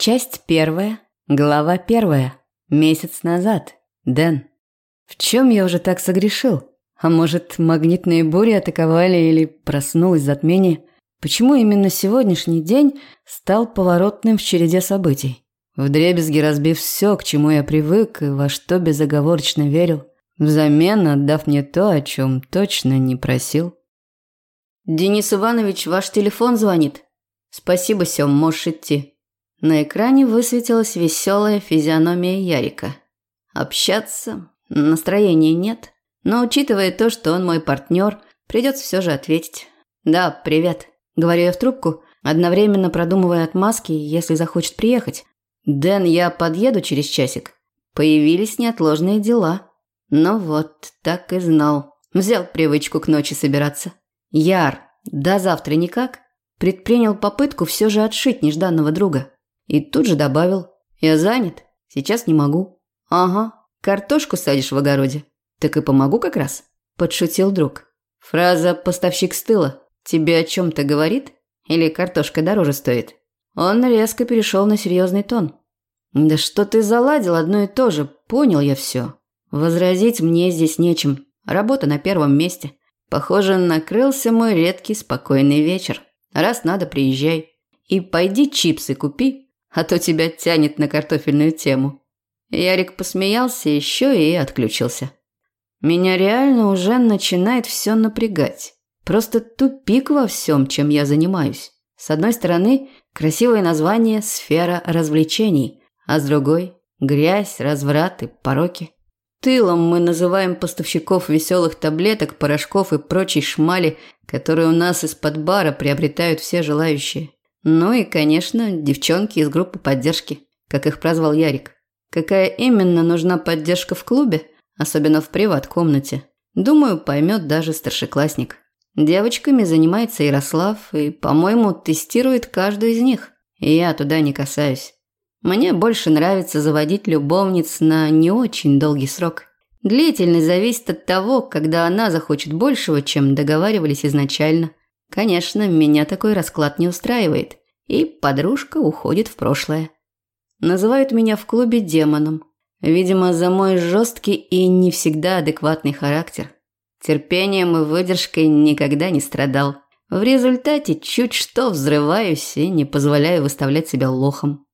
Часть первая, глава первая. Месяц назад. Дэн. В чем я уже так согрешил? А может, магнитные бури атаковали или проснулось затмение? Почему именно сегодняшний день стал поворотным в череде событий? Вдребезги разбив все, к чему я привык и во что безоговорочно верил, взамен отдав мне то, о чем точно не просил. «Денис Иванович, ваш телефон звонит?» «Спасибо, Сем, можешь идти». На экране высветилась веселая физиономия Ярика. Общаться настроения нет, но учитывая то, что он мой партнер, придется все же ответить. «Да, привет», – говорю я в трубку, одновременно продумывая отмазки, если захочет приехать. «Дэн, я подъеду через часик». Появились неотложные дела. Ну вот, так и знал. Взял привычку к ночи собираться. Яр, до завтра никак? Предпринял попытку все же отшить нежданного друга. И тут же добавил. «Я занят. Сейчас не могу». «Ага. Картошку садишь в огороде?» «Так и помогу как раз», – подшутил друг. Фраза «поставщик с тыла» тебе о чем-то говорит? Или картошка дороже стоит? Он резко перешел на серьезный тон. «Да что ты заладил одно и то же, понял я все. Возразить мне здесь нечем. Работа на первом месте. Похоже, накрылся мой редкий спокойный вечер. Раз надо, приезжай. И пойди чипсы купи, а то тебя тянет на картофельную тему». Ярик посмеялся еще и отключился. Меня реально уже начинает все напрягать. Просто тупик во всем, чем я занимаюсь. С одной стороны, красивое название «Сфера развлечений», а с другой – грязь, разврат и пороки. Тылом мы называем поставщиков веселых таблеток, порошков и прочей шмали, которые у нас из-под бара приобретают все желающие. Ну и, конечно, девчонки из группы поддержки, как их прозвал Ярик. Какая именно нужна поддержка в клубе, особенно в приват-комнате, думаю, поймет даже старшеклассник. Девочками занимается Ярослав и, по-моему, тестирует каждую из них. Я туда не касаюсь. Мне больше нравится заводить любовниц на не очень долгий срок. Длительность зависит от того, когда она захочет большего, чем договаривались изначально. Конечно, меня такой расклад не устраивает, и подружка уходит в прошлое. Называют меня в клубе демоном. Видимо, за мой жесткий и не всегда адекватный характер. Терпением и выдержкой никогда не страдал. В результате чуть что взрываюсь и не позволяю выставлять себя лохом.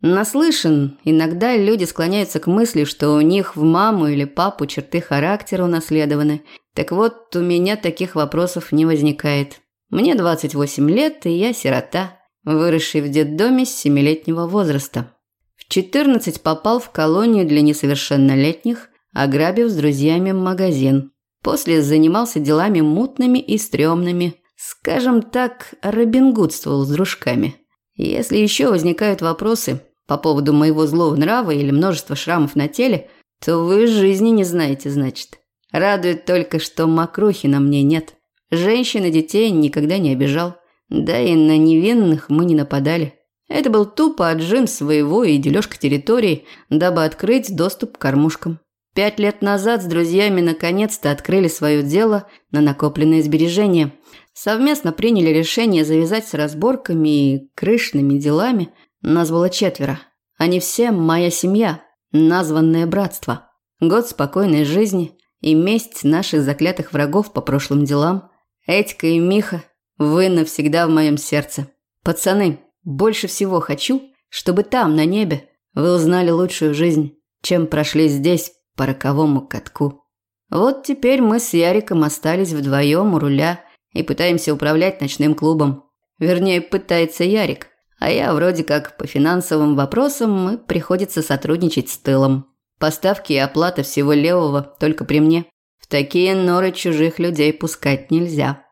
Наслышан, иногда люди склоняются к мысли, что у них в маму или папу черты характера унаследованы. Так вот, у меня таких вопросов не возникает. Мне 28 лет, и я сирота, выросший в детдоме с семилетнего возраста. В 14 попал в колонию для несовершеннолетних, ограбив с друзьями магазин. После занимался делами мутными и стрёмными. Скажем так, робингудствовал с дружками. Если еще возникают вопросы по поводу моего злого нрава или множества шрамов на теле, то вы жизни не знаете, значит. Радует только, что мокрухи на мне нет. Женщин и детей никогда не обижал. Да и на невинных мы не нападали. Это был тупо отжим своего и дележка территории, дабы открыть доступ к кормушкам. Пять лет назад с друзьями наконец-то открыли свое дело на накопленные сбережения. Совместно приняли решение завязать с разборками и крышными делами. Нас было четверо. Они все моя семья, названное братство. Год спокойной жизни и месть наших заклятых врагов по прошлым делам – Этька и Миха, вы навсегда в моем сердце. Пацаны, больше всего хочу, чтобы там, на небе, вы узнали лучшую жизнь, чем прошли здесь по роковому катку. Вот теперь мы с Яриком остались вдвоем у руля и пытаемся управлять ночным клубом. Вернее, пытается Ярик, а я вроде как по финансовым вопросам мы приходится сотрудничать с тылом. Поставки и оплата всего левого только при мне такие норы чужих людей пускать нельзя.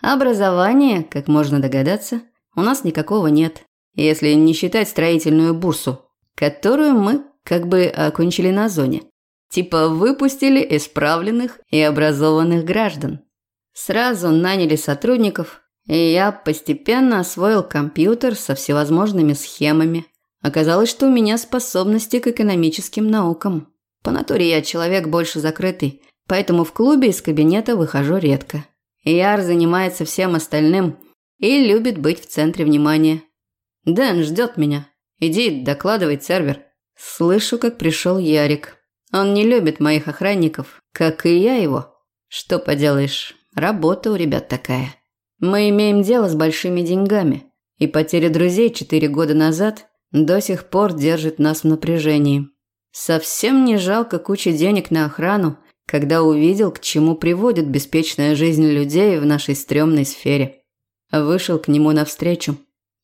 Образования, как можно догадаться, у нас никакого нет, если не считать строительную бурсу, которую мы как бы окончили на зоне. Типа выпустили исправленных и образованных граждан. Сразу наняли сотрудников, и я постепенно освоил компьютер со всевозможными схемами. Оказалось, что у меня способности к экономическим наукам. По натуре я человек больше закрытый, поэтому в клубе из кабинета выхожу редко. Яр занимается всем остальным и любит быть в центре внимания. Дэн ждет меня. Иди, докладывай сервер. Слышу, как пришел Ярик. Он не любит моих охранников, как и я его. Что поделаешь, работа у ребят такая. Мы имеем дело с большими деньгами, и потеря друзей четыре года назад до сих пор держит нас в напряжении. Совсем не жалко кучи денег на охрану, когда увидел, к чему приводит беспечная жизнь людей в нашей стрёмной сфере. Вышел к нему навстречу.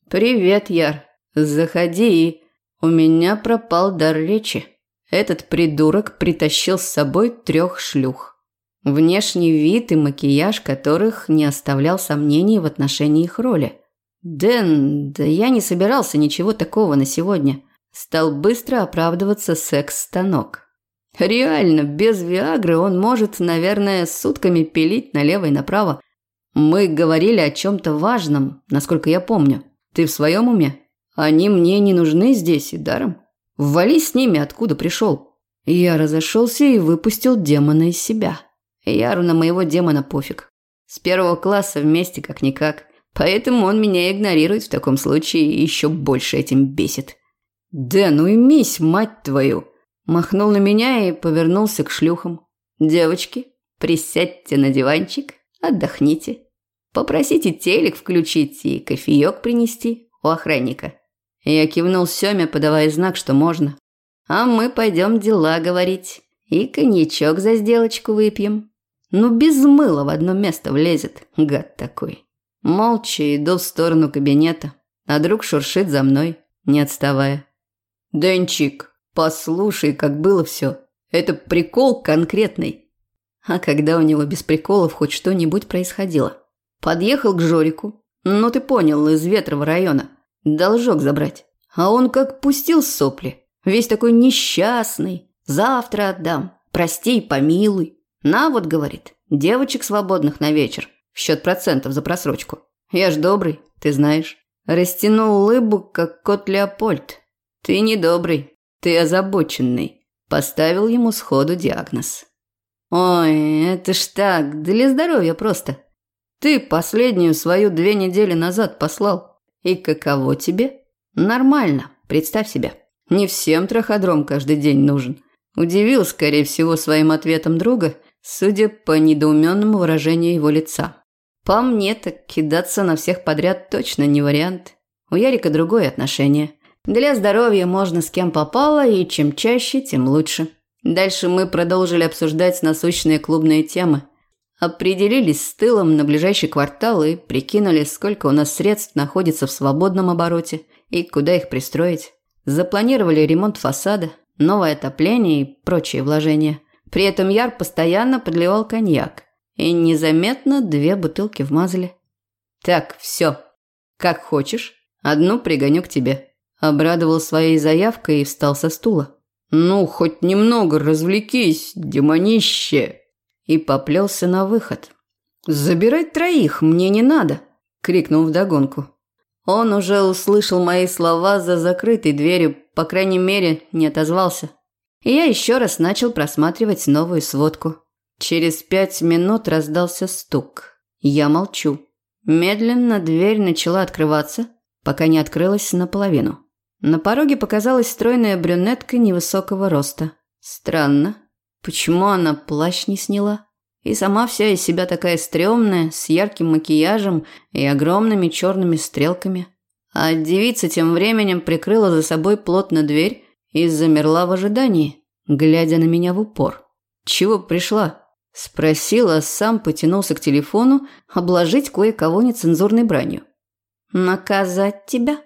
«Привет, Яр. Заходи. У меня пропал дар речи. Этот придурок притащил с собой трех шлюх. Внешний вид и макияж которых не оставлял сомнений в отношении их роли. Дэн, да я не собирался ничего такого на сегодня. Стал быстро оправдываться секс-станок. Реально, без Виагры он может, наверное, сутками пилить налево и направо. Мы говорили о чем-то важном, насколько я помню. Ты в своем уме? Они мне не нужны здесь и даром. Ввали с ними, откуда пришел. Я разошелся и выпустил демона из себя. Яру на моего демона пофиг. С первого класса вместе как-никак. Поэтому он меня игнорирует в таком случае и еще больше этим бесит. «Да ну имись, мать твою!» Махнул на меня и повернулся к шлюхам. «Девочки, присядьте на диванчик, отдохните. Попросите телек включить и кофеек принести у охранника». Я кивнул Сёме, подавая знак, что можно. «А мы пойдем дела говорить и коньячок за сделочку выпьем». Ну, без мыла в одно место влезет, гад такой. Молча иду в сторону кабинета, а друг шуршит за мной, не отставая. «Денчик, послушай, как было все. Это прикол конкретный». А когда у него без приколов хоть что-нибудь происходило? Подъехал к Жорику, ну ты понял, из ветрого района, должок забрать. А он как пустил сопли, весь такой несчастный. Завтра отдам, прости и помилуй. На вот, говорит, девочек свободных на вечер, в счет процентов за просрочку. Я ж добрый, ты знаешь. Растянул лыбу, как кот Леопольд. Ты не добрый, ты озабоченный. Поставил ему сходу диагноз. Ой, это ж так, для здоровья просто. Ты последнюю свою две недели назад послал. И каково тебе? Нормально, представь себе. Не всем траходром каждый день нужен. Удивил, скорее всего, своим ответом друга, судя по недоуменному выражению его лица. По мне так кидаться на всех подряд точно не вариант. У Ярика другое отношение. Для здоровья можно с кем попало, и чем чаще, тем лучше. Дальше мы продолжили обсуждать насущные клубные темы. Определились с тылом на ближайший квартал и прикинули, сколько у нас средств находится в свободном обороте и куда их пристроить. Запланировали ремонт фасада, новое отопление и прочие вложения. При этом Яр постоянно подливал коньяк. И незаметно две бутылки вмазали. «Так, все. Как хочешь. Одну пригоню к тебе». Обрадовал своей заявкой и встал со стула. «Ну, хоть немного развлекись, демонище!» И поплелся на выход. «Забирать троих мне не надо!» – крикнул вдогонку. Он уже услышал мои слова за закрытой дверью, по крайней мере, не отозвался. И я еще раз начал просматривать новую сводку. Через пять минут раздался стук. Я молчу. Медленно дверь начала открываться, пока не открылась наполовину. На пороге показалась стройная брюнетка невысокого роста. Странно. Почему она плащ не сняла? И сама вся из себя такая стрёмная, с ярким макияжем и огромными черными стрелками. А девица тем временем прикрыла за собой плотно дверь и замерла в ожидании, глядя на меня в упор. «Чего пришла?» Спросила, сам потянулся к телефону обложить кое-кого нецензурной бранью. «Наказать тебя?»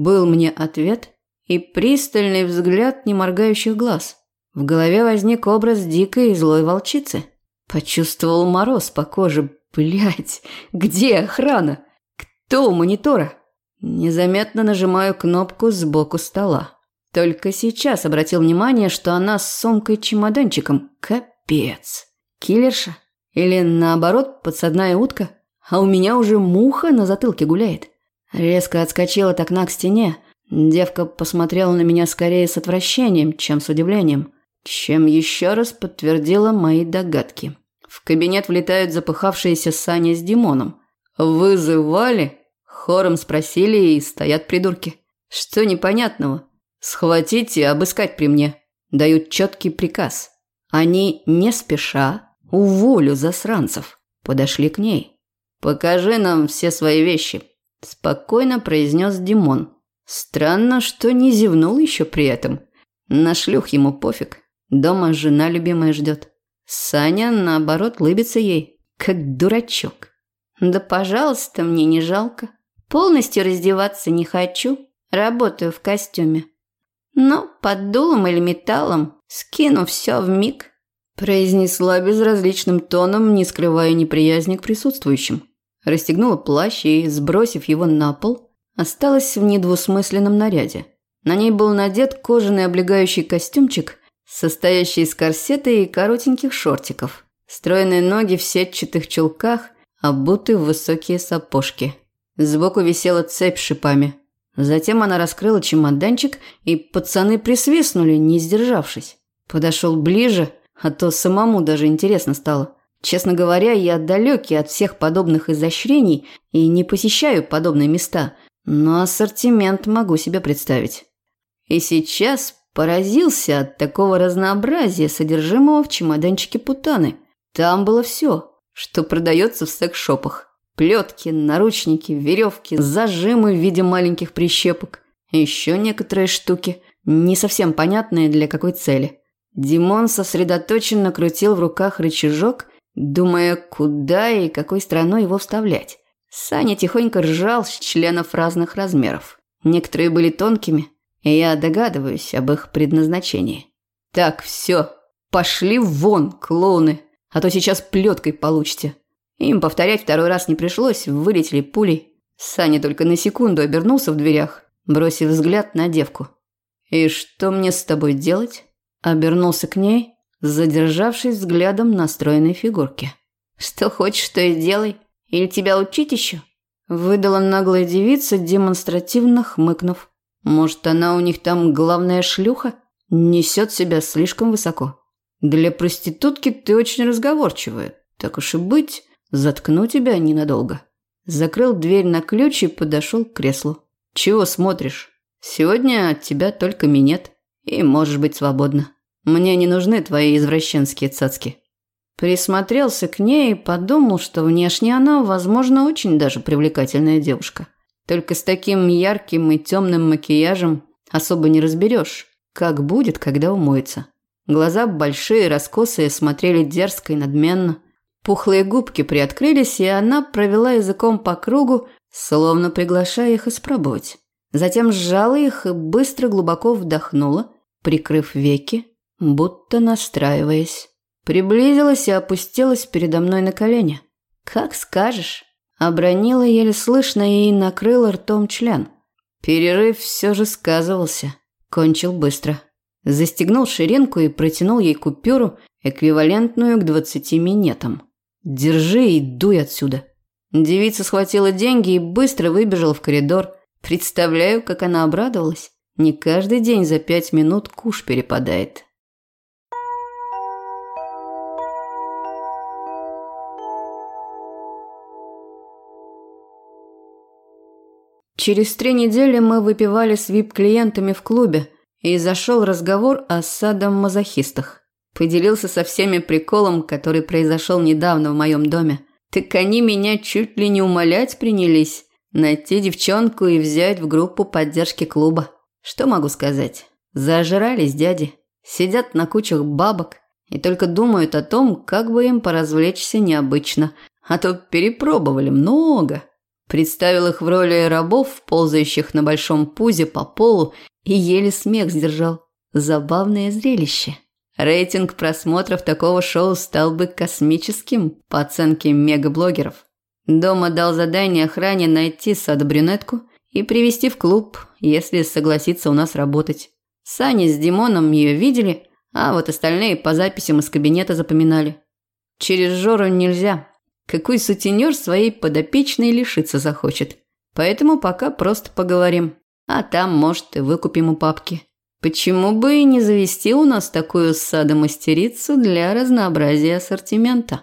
Был мне ответ и пристальный взгляд неморгающих глаз. В голове возник образ дикой и злой волчицы. Почувствовал мороз по коже. Блять, где охрана? Кто у монитора? Незаметно нажимаю кнопку сбоку стола. Только сейчас обратил внимание, что она с сумкой-чемоданчиком. Капец. Киллерша? Или наоборот, подсадная утка? А у меня уже муха на затылке гуляет. Резко отскочила от окна к стене. Девка посмотрела на меня скорее с отвращением, чем с удивлением, чем еще раз подтвердила мои догадки. В кабинет влетают запыхавшиеся Саня с Димоном. «Вызывали?» – хором спросили и стоят придурки. Что непонятного? Схватить и обыскать при мне. Дают четкий приказ. Они не спеша уволю засранцев. Подошли к ней. «Покажи нам все свои вещи», – спокойно произнес Димон. Странно, что не зевнул еще при этом. На шлюх ему пофиг. Дома жена любимая ждет. Саня, наоборот, лыбится ей, как дурачок. Да, пожалуйста, мне не жалко. Полностью раздеваться не хочу. Работаю в костюме. Но под дулом или металлом скину все в миг. Произнесла безразличным тоном, не скрывая неприязни к присутствующим. Расстегнула плащ и, сбросив его на пол, осталась в недвусмысленном наряде. На ней был надет кожаный облегающий костюмчик, состоящий из корсета и коротеньких шортиков. Стройные ноги в сетчатых чулках, обуты в высокие сапожки. Сбоку висела цепь с шипами. Затем она раскрыла чемоданчик, и пацаны присвистнули, не сдержавшись. Подошел ближе, а то самому даже интересно стало. Честно говоря, я далекий от всех подобных изощрений и не посещаю подобные места, но ассортимент могу себе представить. И сейчас поразился от такого разнообразия содержимого в чемоданчике путаны. Там было все, что продается в секс-шопах. Плетки, наручники, веревки, зажимы в виде маленьких прищепок. Еще некоторые штуки, не совсем понятные для какой цели. Димон сосредоточенно крутил в руках рычажок, думая, куда и какой стороной его вставлять. Саня тихонько ржал с членов разных размеров. Некоторые были тонкими, и я догадываюсь об их предназначении. Так, все, пошли вон, клоуны, а то сейчас плеткой получите. Им повторять второй раз не пришлось, вылетели пулей. Саня только на секунду обернулся в дверях, бросив взгляд на девку. «И что мне с тобой делать?» Обернулся к ней, задержавшись взглядом на стройной фигурке. «Что хочешь, то и делай», или тебя учить еще?» Выдала наглая девица, демонстративно хмыкнув. «Может, она у них там главная шлюха? Несет себя слишком высоко. Для проститутки ты очень разговорчивая. Так уж и быть, заткну тебя ненадолго». Закрыл дверь на ключ и подошел к креслу. «Чего смотришь? Сегодня от тебя только минет, и можешь быть свободна. Мне не нужны твои извращенские цацки». Присмотрелся к ней и подумал, что внешне она, возможно, очень даже привлекательная девушка. Только с таким ярким и темным макияжем особо не разберешь, как будет, когда умоется. Глаза большие, раскосые, смотрели дерзко и надменно. Пухлые губки приоткрылись, и она провела языком по кругу, словно приглашая их испробовать. Затем сжала их и быстро глубоко вдохнула, прикрыв веки, будто настраиваясь. Приблизилась и опустилась передо мной на колени. «Как скажешь». Обронила еле слышно и накрыла ртом член. Перерыв все же сказывался. Кончил быстро. Застегнул ширинку и протянул ей купюру, эквивалентную к двадцати минетам. «Держи и дуй отсюда». Девица схватила деньги и быстро выбежала в коридор. Представляю, как она обрадовалась. Не каждый день за пять минут куш перепадает. Через три недели мы выпивали с вип-клиентами в клубе, и зашел разговор о садом-мазохистах. Поделился со всеми приколом, который произошел недавно в моем доме. Так они меня чуть ли не умолять принялись. Найти девчонку и взять в группу поддержки клуба. Что могу сказать? Зажрались дяди. Сидят на кучах бабок и только думают о том, как бы им поразвлечься необычно. А то перепробовали много. Представил их в роли рабов, ползающих на большом пузе по полу, и еле смех сдержал. Забавное зрелище. Рейтинг просмотров такого шоу стал бы космическим по оценке мегаблогеров. Дома дал задание охране найти садо-брюнетку и привести в клуб, если согласится у нас работать. Сани с Димоном ее видели, а вот остальные по записям из кабинета запоминали. Через Жору нельзя, какой сутенер своей подопечной лишиться захочет. Поэтому пока просто поговорим. А там, может, и выкупим у папки. Почему бы и не завести у нас такую садомастерицу для разнообразия ассортимента?